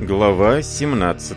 Глава 17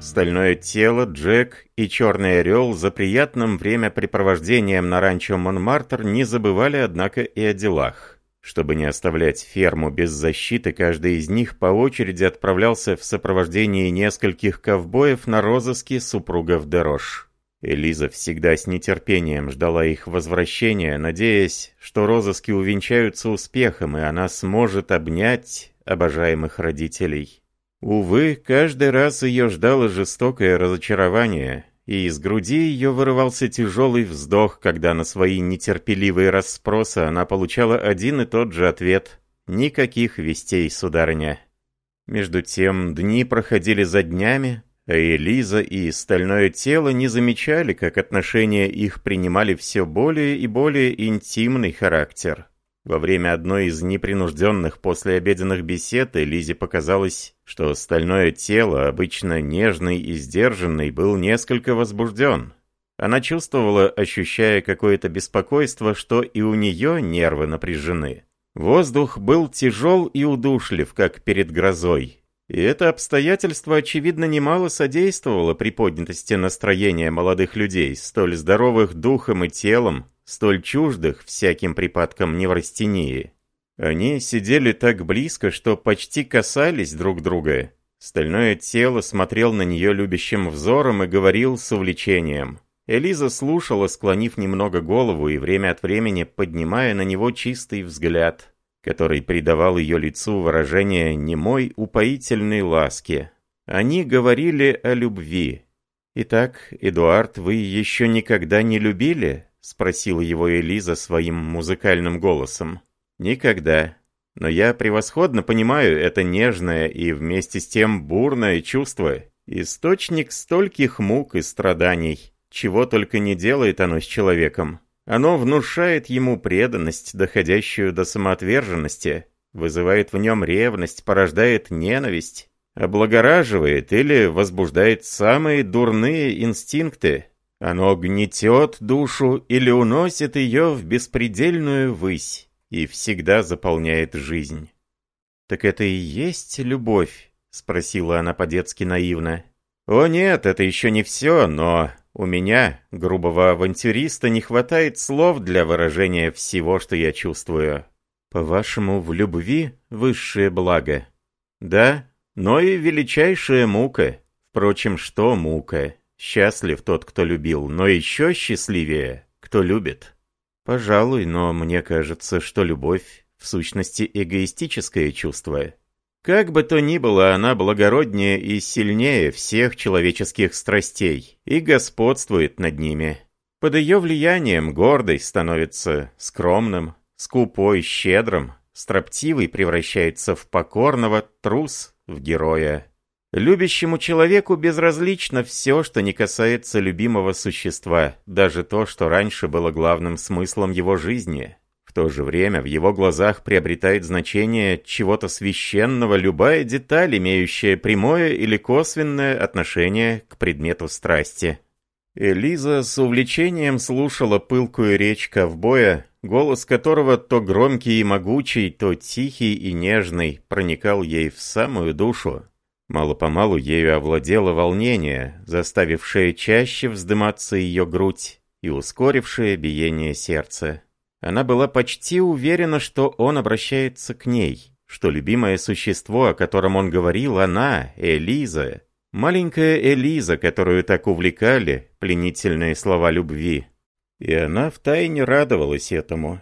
Стальное тело, Джек и Черный Орел за приятным времяпрепровождением на ранчо Монмартр не забывали, однако, и о делах. Чтобы не оставлять ферму без защиты, каждый из них по очереди отправлялся в сопровождении нескольких ковбоев на розыске супругов Дерош. Элиза всегда с нетерпением ждала их возвращения, надеясь, что розыски увенчаются успехом, и она сможет обнять обожаемых родителей. Увы, каждый раз ее ждало жестокое разочарование, и из груди ее вырывался тяжелый вздох, когда на свои нетерпеливые расспросы она получала один и тот же ответ «Никаких вестей, сударыня». Между тем дни проходили за днями, Элиза и стальное тело не замечали, как отношения их принимали все более и более интимный характер. Во время одной из непринужденных послеобеденных бесед Элизе показалось, что стальное тело, обычно нежный и сдержанный, был несколько возбужден. Она чувствовала, ощущая какое-то беспокойство, что и у нее нервы напряжены. Воздух был тяжел и удушлив, как перед грозой. И это обстоятельство, очевидно, немало содействовало приподнятости настроения молодых людей, столь здоровых духом и телом, столь чуждых всяким припадкам неврастении. Они сидели так близко, что почти касались друг друга. Стальное тело смотрел на нее любящим взором и говорил с увлечением. Элиза слушала, склонив немного голову и время от времени поднимая на него чистый взгляд который придавал ее лицу выражение немой упоительной ласки. Они говорили о любви. «Итак, Эдуард, вы еще никогда не любили?» — спросила его Элиза своим музыкальным голосом. «Никогда. Но я превосходно понимаю это нежное и вместе с тем бурное чувство, источник стольких мук и страданий, чего только не делает оно с человеком. Оно внушает ему преданность, доходящую до самоотверженности, вызывает в нем ревность, порождает ненависть, облагораживает или возбуждает самые дурные инстинкты. Оно гнетет душу или уносит ее в беспредельную высь и всегда заполняет жизнь. «Так это и есть любовь?» — спросила она по-детски наивно. «О нет, это еще не все, но у меня, грубого авантюриста, не хватает слов для выражения всего, что я чувствую. По-вашему, в любви высшее благо? Да, но и величайшая мука. Впрочем, что мука? Счастлив тот, кто любил, но еще счастливее, кто любит. Пожалуй, но мне кажется, что любовь в сущности эгоистическое чувство. Как бы то ни было, она благороднее и сильнее всех человеческих страстей и господствует над ними. Под ее влиянием гордый становится скромным, скупой, щедрым, строптивый превращается в покорного, трус в героя. Любящему человеку безразлично все, что не касается любимого существа, даже то, что раньше было главным смыслом его жизни то же время в его глазах приобретает значение чего-то священного любая деталь, имеющая прямое или косвенное отношение к предмету страсти. Элиза с увлечением слушала пылкую речь ковбоя, голос которого то громкий и могучий, то тихий и нежный, проникал ей в самую душу. Мало-помалу ею овладело волнение, заставившее чаще вздыматься ее грудь и ускорившее биение сердца. Она была почти уверена, что он обращается к ней, что любимое существо, о котором он говорил, она, Элиза, маленькая Элиза, которую так увлекали пленительные слова любви. И она втайне радовалась этому.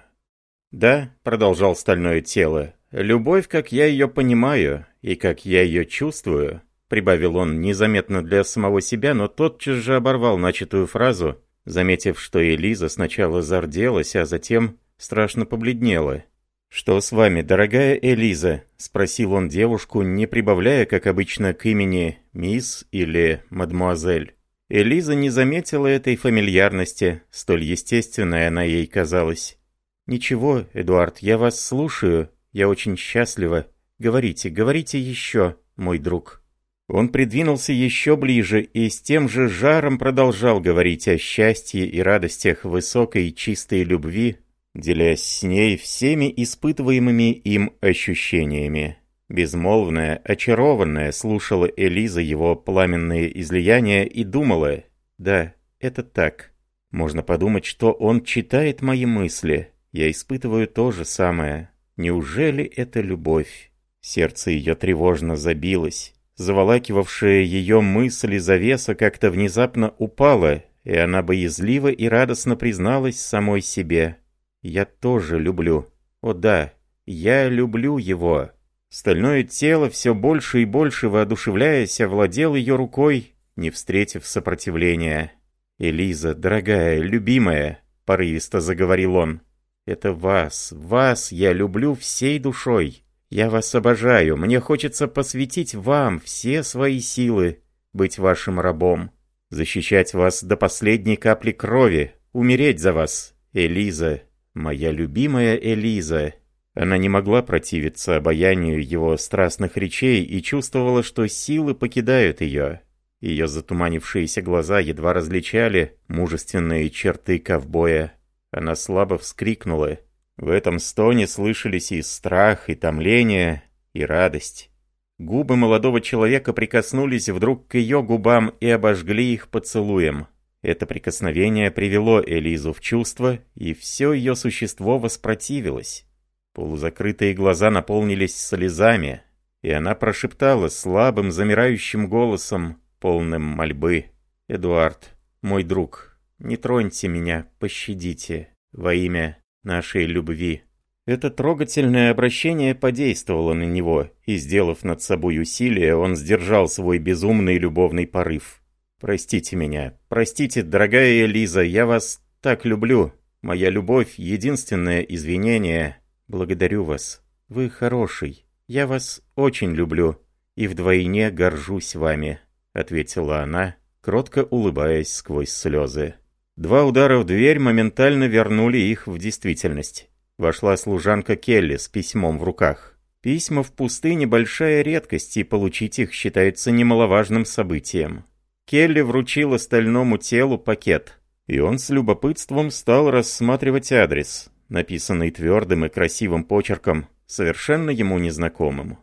«Да», — продолжал стальное тело, — «любовь, как я ее понимаю и как я ее чувствую», — прибавил он незаметно для самого себя, но тотчас же оборвал начатую фразу — заметив, что Элиза сначала зарделась, а затем страшно побледнела. «Что с вами, дорогая Элиза?» – спросил он девушку, не прибавляя, как обычно, к имени «мисс» или «мадмуазель». Элиза не заметила этой фамильярности, столь естественной она ей казалась. «Ничего, Эдуард, я вас слушаю, я очень счастлива. Говорите, говорите еще, мой друг». Он придвинулся еще ближе и с тем же жаром продолжал говорить о счастье и радостях высокой чистой любви, делясь с ней всеми испытываемыми им ощущениями. Безмолвная, очарованная, слушала Элиза его пламенные излияния и думала, «Да, это так. Можно подумать, что он читает мои мысли. Я испытываю то же самое. Неужели это любовь?» Сердце ее тревожно забилось. Заволакивавшая ее мысли завеса как-то внезапно упала, и она боязливо и радостно призналась самой себе. «Я тоже люблю. О да, я люблю его». Стальное тело, все больше и больше воодушевляясь, овладел ее рукой, не встретив сопротивления. «Элиза, дорогая, любимая», — порывисто заговорил он, — «это вас, вас я люблю всей душой. Я вас обожаю, мне хочется посвятить вам все свои силы, быть вашим рабом, защищать вас до последней капли крови, умереть за вас, Элиза, моя любимая Элиза». Она не могла противиться обаянию его страстных речей и чувствовала, что силы покидают ее. Ее затуманившиеся глаза едва различали мужественные черты ковбоя. Она слабо вскрикнула в этом стоне слышались и страх, и томление, и радость. Губы молодого человека прикоснулись вдруг к ее губам и обожгли их поцелуем. Это прикосновение привело Элизу в чувство, и все ее существо воспротивилось. Полузакрытые глаза наполнились слезами, и она прошептала слабым, замирающим голосом, полным мольбы. «Эдуард, мой друг, не троньте меня, пощадите, во имя нашей любви. Это трогательное обращение подействовало на него, и, сделав над собой усилие, он сдержал свой безумный любовный порыв. «Простите меня. Простите, дорогая Лиза, я вас так люблю. Моя любовь — единственное извинение. Благодарю вас. Вы хороший. Я вас очень люблю. И вдвойне горжусь вами», — ответила она, кротко улыбаясь сквозь слезы. Два удара в дверь моментально вернули их в действительность. Вошла служанка Келли с письмом в руках. Письма в пустыне – большая редкость, и получить их считается немаловажным событием. Келли вручил остальному телу пакет, и он с любопытством стал рассматривать адрес, написанный твердым и красивым почерком, совершенно ему незнакомым.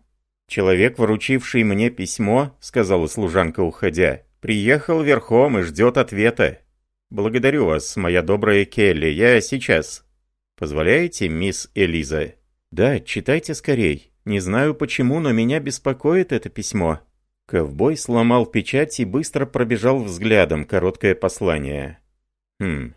«Человек, вручивший мне письмо, — сказала служанка, уходя, — приехал верхом и ждет ответа. «Благодарю вас, моя добрая Келли, я сейчас». «Позволяете, мисс Элиза?» «Да, читайте скорей. Не знаю почему, но меня беспокоит это письмо». Ковбой сломал печать и быстро пробежал взглядом короткое послание. «Хм,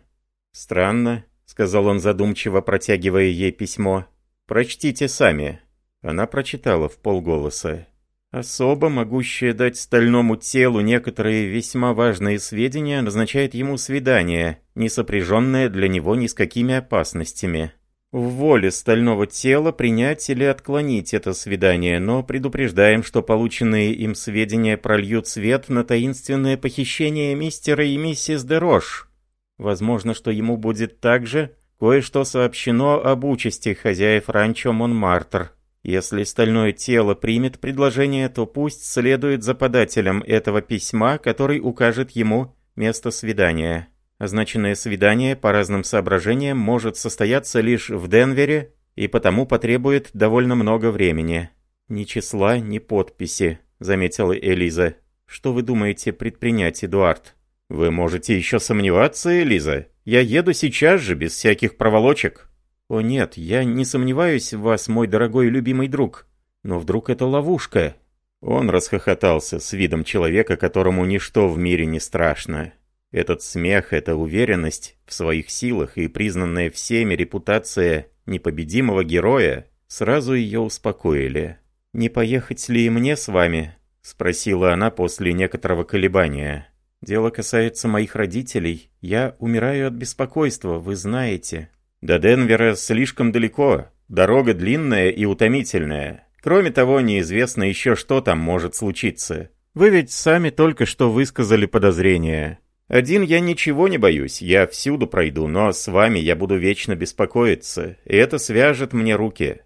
странно», — сказал он задумчиво, протягивая ей письмо. «Прочтите сами». Она прочитала в полголоса. Особо, могущая дать стальному телу некоторые весьма важные сведения, назначает ему свидание, не сопряженное для него ни с какими опасностями. В воле стального тела принять или отклонить это свидание, но предупреждаем, что полученные им сведения прольют свет на таинственное похищение мистера и миссис Дерош. Возможно, что ему будет также кое-что сообщено об участи хозяев ранчо Монмартр. Если стальное тело примет предложение, то пусть следует за подателем этого письма, который укажет ему место свидания. Означенное свидание по разным соображениям может состояться лишь в Денвере и потому потребует довольно много времени. «Ни числа, ни подписи», — заметила Элиза. «Что вы думаете предпринять, Эдуард?» «Вы можете еще сомневаться, Элиза. Я еду сейчас же, без всяких проволочек». «О нет, я не сомневаюсь в вас, мой дорогой и любимый друг. Но вдруг это ловушка?» Он расхохотался с видом человека, которому ничто в мире не страшно. Этот смех, эта уверенность в своих силах и признанная всеми репутация непобедимого героя сразу ее успокоили. «Не поехать ли и мне с вами?» – спросила она после некоторого колебания. «Дело касается моих родителей. Я умираю от беспокойства, вы знаете». До Денвера слишком далеко, дорога длинная и утомительная. Кроме того, неизвестно еще, что там может случиться. Вы ведь сами только что высказали подозрения. Один я ничего не боюсь, я всюду пройду, но с вами я буду вечно беспокоиться, и это свяжет мне руки».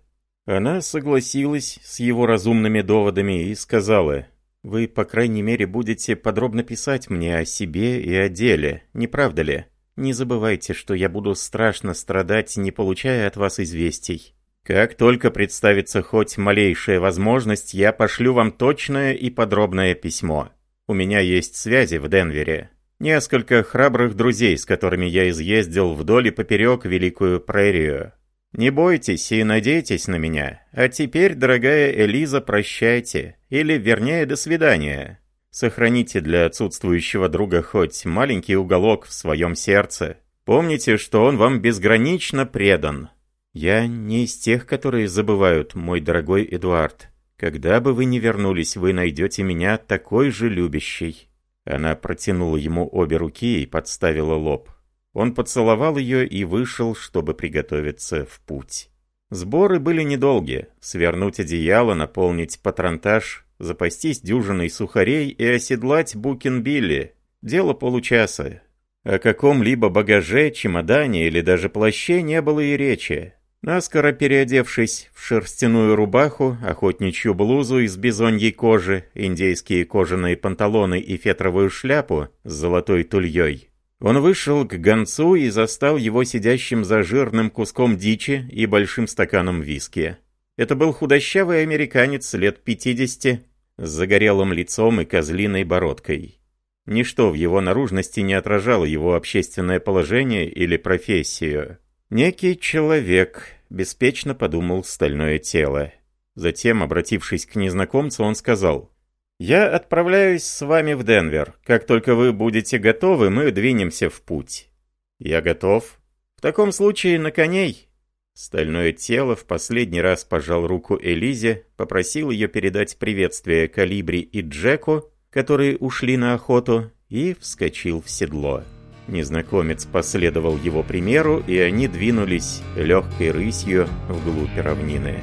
Она согласилась с его разумными доводами и сказала, «Вы, по крайней мере, будете подробно писать мне о себе и о деле, не правда ли? Не забывайте, что я буду страшно страдать, не получая от вас известий. Как только представится хоть малейшая возможность, я пошлю вам точное и подробное письмо. У меня есть связи в Денвере. Несколько храбрых друзей, с которыми я изъездил вдоль и поперек Великую Прерию. Не бойтесь и надейтесь на меня. А теперь, дорогая Элиза, прощайте. Или, вернее, до свидания. Сохраните для отсутствующего друга хоть маленький уголок в своем сердце. Помните, что он вам безгранично предан. Я не из тех, которые забывают, мой дорогой Эдуард. Когда бы вы ни вернулись, вы найдете меня такой же любящей». Она протянула ему обе руки и подставила лоб. Он поцеловал ее и вышел, чтобы приготовиться в путь. Сборы были недолгие. Свернуть одеяло, наполнить патронтаж, запастись дюжиной сухарей и оседлать Букенбилли. Дело получаса. О каком-либо багаже, чемодане или даже плаще не было и речи. Наскоро переодевшись в шерстяную рубаху, охотничью блузу из бизоньей кожи, индейские кожаные панталоны и фетровую шляпу с золотой тульей, он вышел к гонцу и застал его сидящим за жирным куском дичи и большим стаканом виски. Это был худощавый американец лет 50, с загорелым лицом и козлиной бородкой. Ничто в его наружности не отражало его общественное положение или профессию. «Некий человек», — беспечно подумал стальное тело. Затем, обратившись к незнакомцу, он сказал, «Я отправляюсь с вами в Денвер. Как только вы будете готовы, мы двинемся в путь». «Я готов». «В таком случае на коней», Стальное тело в последний раз пожал руку Элизе, попросил ее передать приветствие Калибри и Джеку, которые ушли на охоту, и вскочил в седло. Незнакомец последовал его примеру, и они двинулись легкой рысью вглубь равнины.